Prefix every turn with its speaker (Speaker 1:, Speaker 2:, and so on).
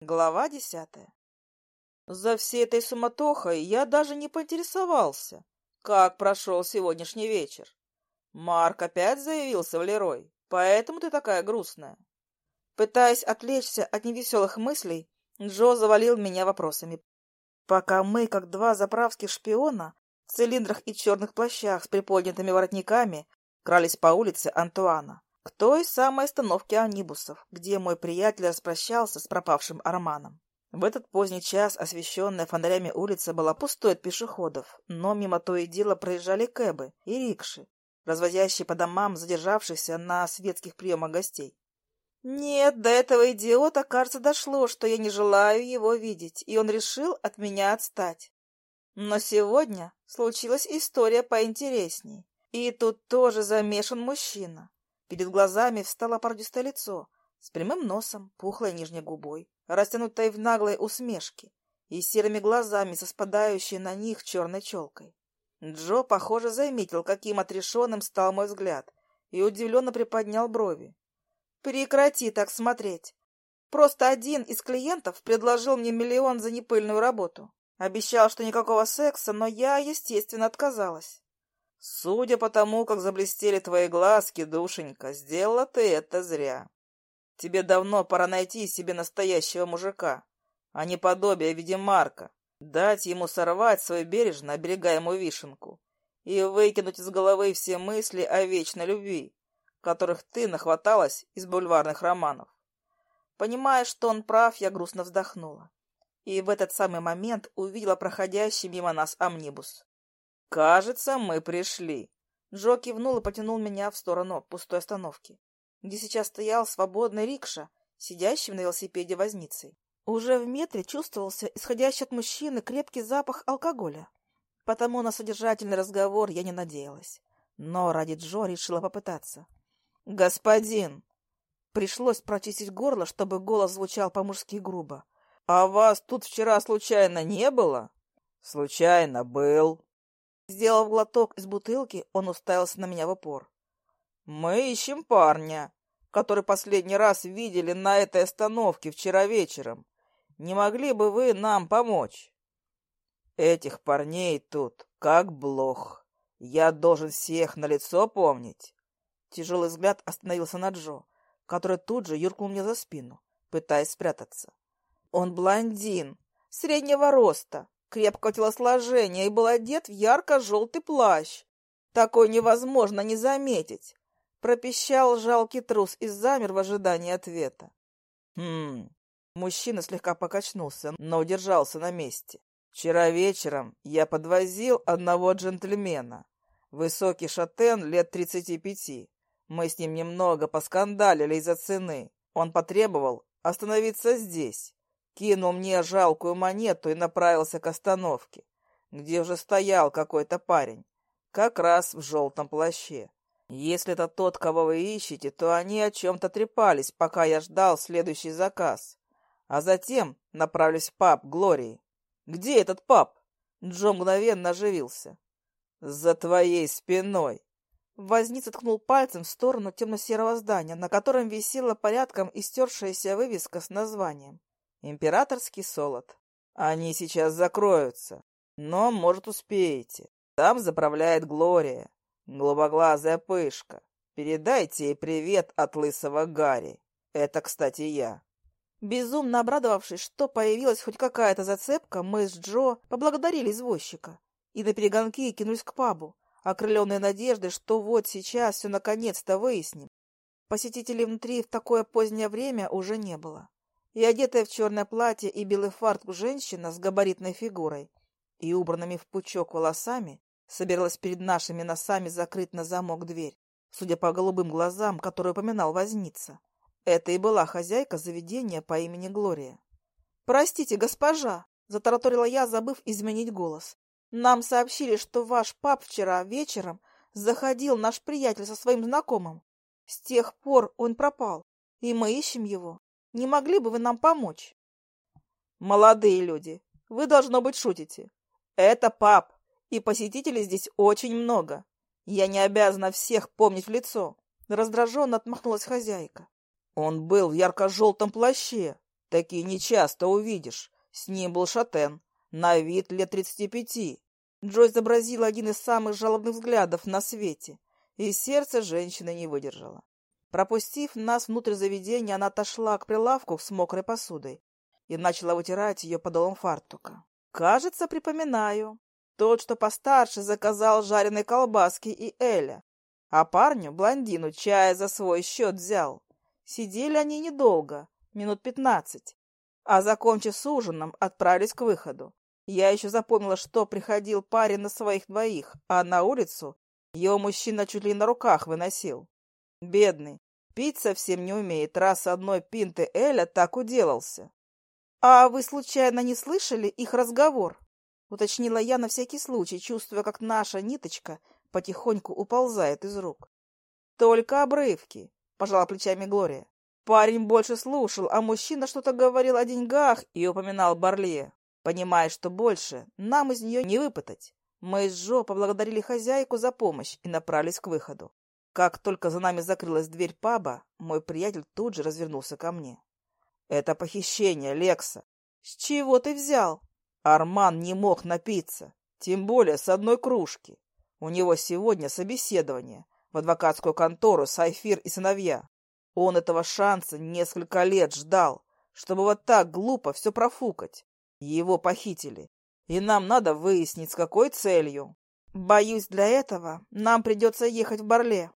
Speaker 1: Глава десятая. За всей этой суматохой я даже не поинтересовался, как прошел сегодняшний вечер. Марк опять заявился в Лерой, поэтому ты такая грустная. Пытаясь отвлечься от невеселых мыслей, Джо завалил меня вопросами. Пока мы, как два заправских шпиона, в цилиндрах и черных плащах с приподнятыми воротниками, крались по улице Антуана, к той самой остановке анибусов, где мой приятель распрощался с пропавшим Арманом. В этот поздний час освещенная фонарями улица была пустой от пешеходов, но мимо то и дело проезжали кэбы и рикши, развозящие по домам задержавшихся на светских приемах гостей. Нет, до этого идиота, кажется, дошло, что я не желаю его видеть, и он решил от меня отстать. Но сегодня случилась история поинтересней, и тут тоже замешан мужчина. Перед глазами встало породистое лицо с прямым носом, пухлой нижней губой, растянутой в наглой усмешке и серыми глазами со спадающей на них черной челкой. Джо, похоже, заметил, каким отрешенным стал мой взгляд, и удивленно приподнял брови. «Прекрати так смотреть. Просто один из клиентов предложил мне миллион за непыльную работу. Обещал, что никакого секса, но я, естественно, отказалась. Судя по тому, как заблестели твои глазки, душенька, сделала ты это зря. Тебе давно пора найти себе настоящего мужика, а не подобие в виде Марка, дать ему сорвать свою бережно оберегаемую вишенку и выкинуть из головы все мысли о вечной любви, которых ты нахваталась из бульварных романов. Понимая, что он прав, я грустно вздохнула. И в этот самый момент увидела проходящий мимо нас амнибус. «Кажется, мы пришли». Джо кивнул и потянул меня в сторону пустой остановки, где сейчас стоял свободный рикша, сидящий на велосипеде возницей. Уже в метре чувствовался исходящий от мужчины крепкий запах алкоголя. Потому на содержательный разговор я не надеялась. Но ради Джо решила попытаться. «Господин!» Пришлось прочистить горло, чтобы голос звучал по-мужски грубо. «А вас тут вчера случайно не было?» «Случайно был», Сделав глоток из бутылки, он уставился на меня в упор. «Мы ищем парня, который последний раз видели на этой остановке вчера вечером. Не могли бы вы нам помочь?» «Этих парней тут как блох. Я должен всех на лицо помнить». Тяжелый взгляд остановился на Джо, который тут же юркнул мне за спину, пытаясь спрятаться. «Он блондин, среднего роста, крепкого телосложения и был одет в ярко-желтый плащ. Такой невозможно не заметить. Пропищал жалкий трус и замер в ожидании ответа. Хм. Мужчина слегка покачнулся, но удержался на месте. Вчера вечером я подвозил одного джентльмена. Высокий шатен лет тридцати пяти. Мы с ним немного поскандалили из-за цены. Он потребовал остановиться здесь кинул мне жалкую монету и направился к остановке, где уже стоял какой-то парень, как раз в желтом плаще. Если это тот, кого вы ищете, то они о чем-то трепались, пока я ждал следующий заказ. А затем направлюсь в паб Глории. Где этот паб? Джо мгновенно оживился. За твоей спиной. Возница ткнул пальцем в сторону темно-серого здания, на котором висела порядком истершаяся вывеска с названием. Императорский солод. Они сейчас закроются, но, может, успеете. Там заправляет Глория, голубоглазая пышка. Передайте ей привет от лысого Гарри. Это, кстати, я. Безумно обрадовавшись, что появилась хоть какая-то зацепка, мы с Джо поблагодарили извозчика и на перегонки кинулись к пабу, окрыленные надеждой, что вот сейчас все наконец-то выясним. Посетителей внутри в такое позднее время уже не было и одетая в черное платье и белый фартук женщина с габаритной фигурой и убранными в пучок волосами собиралась перед нашими носами закрыть на замок дверь, судя по голубым глазам, которые упоминал возница. Это и была хозяйка заведения по имени Глория. «Простите, госпожа!» — затараторила я, забыв изменить голос. «Нам сообщили, что ваш пап вчера вечером заходил наш приятель со своим знакомым. С тех пор он пропал, и мы ищем его. Не могли бы вы нам помочь? Молодые люди, вы, должно быть, шутите. Это пап, и посетителей здесь очень много. Я не обязана всех помнить в лицо. Раздраженно отмахнулась хозяйка. Он был в ярко-желтом плаще. Такие нечасто увидишь. С ним был шатен, на вид лет тридцати пяти. Джой изобразила один из самых жалобных взглядов на свете, и сердце женщины не выдержало. Пропустив нас внутрь заведения, она отошла к прилавку с мокрой посудой и начала вытирать ее подолом фартука. Кажется, припоминаю. Тот, что постарше, заказал жареные колбаски и Эля, а парню, блондину, чая за свой счет взял. Сидели они недолго, минут пятнадцать, а, закончив с ужином, отправились к выходу. Я еще запомнила, что приходил парень на своих двоих, а на улицу его мужчина чуть ли на руках выносил. Бедный, пить совсем не умеет, раз одной пинты Эля так уделался. — А вы, случайно, не слышали их разговор? — уточнила я на всякий случай, чувствуя, как наша ниточка потихоньку уползает из рук. — Только обрывки, — пожала плечами Глория. Парень больше слушал, а мужчина что-то говорил о деньгах и упоминал Барле, понимая, что больше нам из нее не выпытать. Мы с Жо поблагодарили хозяйку за помощь и направились к выходу. Как только за нами закрылась дверь паба, мой приятель тут же развернулся ко мне. — Это похищение, Лекса. — С чего ты взял? Арман не мог напиться, тем более с одной кружки. У него сегодня собеседование в адвокатскую контору Сайфир и сыновья. Он этого шанса несколько лет ждал, чтобы вот так глупо все профукать. Его похитили, и нам надо выяснить, с какой целью. Боюсь, для этого нам придется ехать в Барле.